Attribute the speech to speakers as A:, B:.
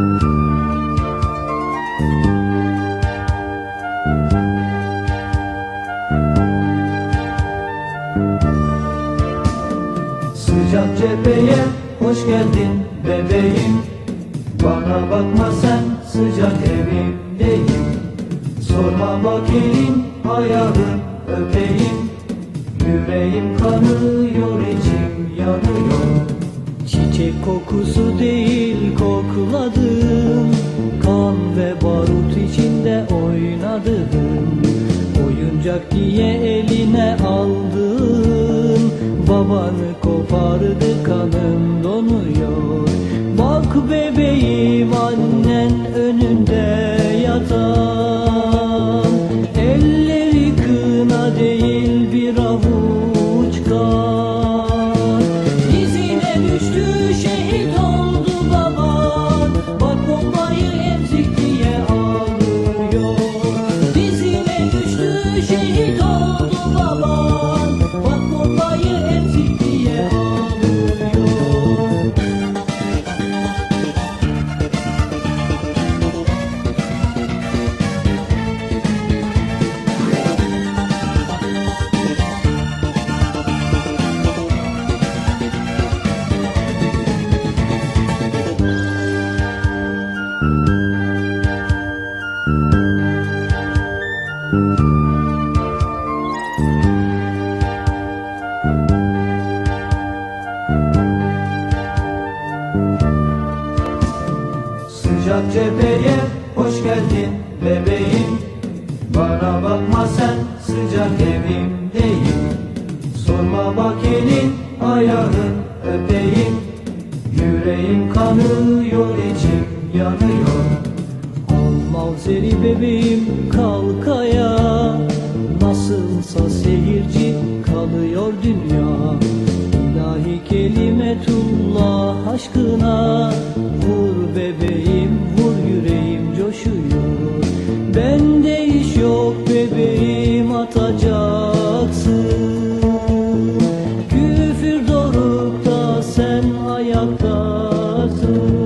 A: Sıcak cepheye hoş geldin bebeğim. Bana bakma sen sıcak evimdeyim. Sorma bakayım ayağım öpeyim. Yüreğim kanıyor içim yanıyor. Çiçek kokusu değil kokladım Kan ve barut içinde oynadım. Oyuncak diye eline aldın. Babanı kopardı kanım cepheye hoş geldin bebeğim. Bana bakma sen sıcak evimdeyim Sorma bak elin ayağın öpeyim. Yüreğim kanıyor içim yanıyor. Al mavzeri bebeğim kalk ayağa. Nasılsa seyirci kalıyor dünya. İlahi kelimetullah aşkına olacaksın Küfür sen ayaktasın.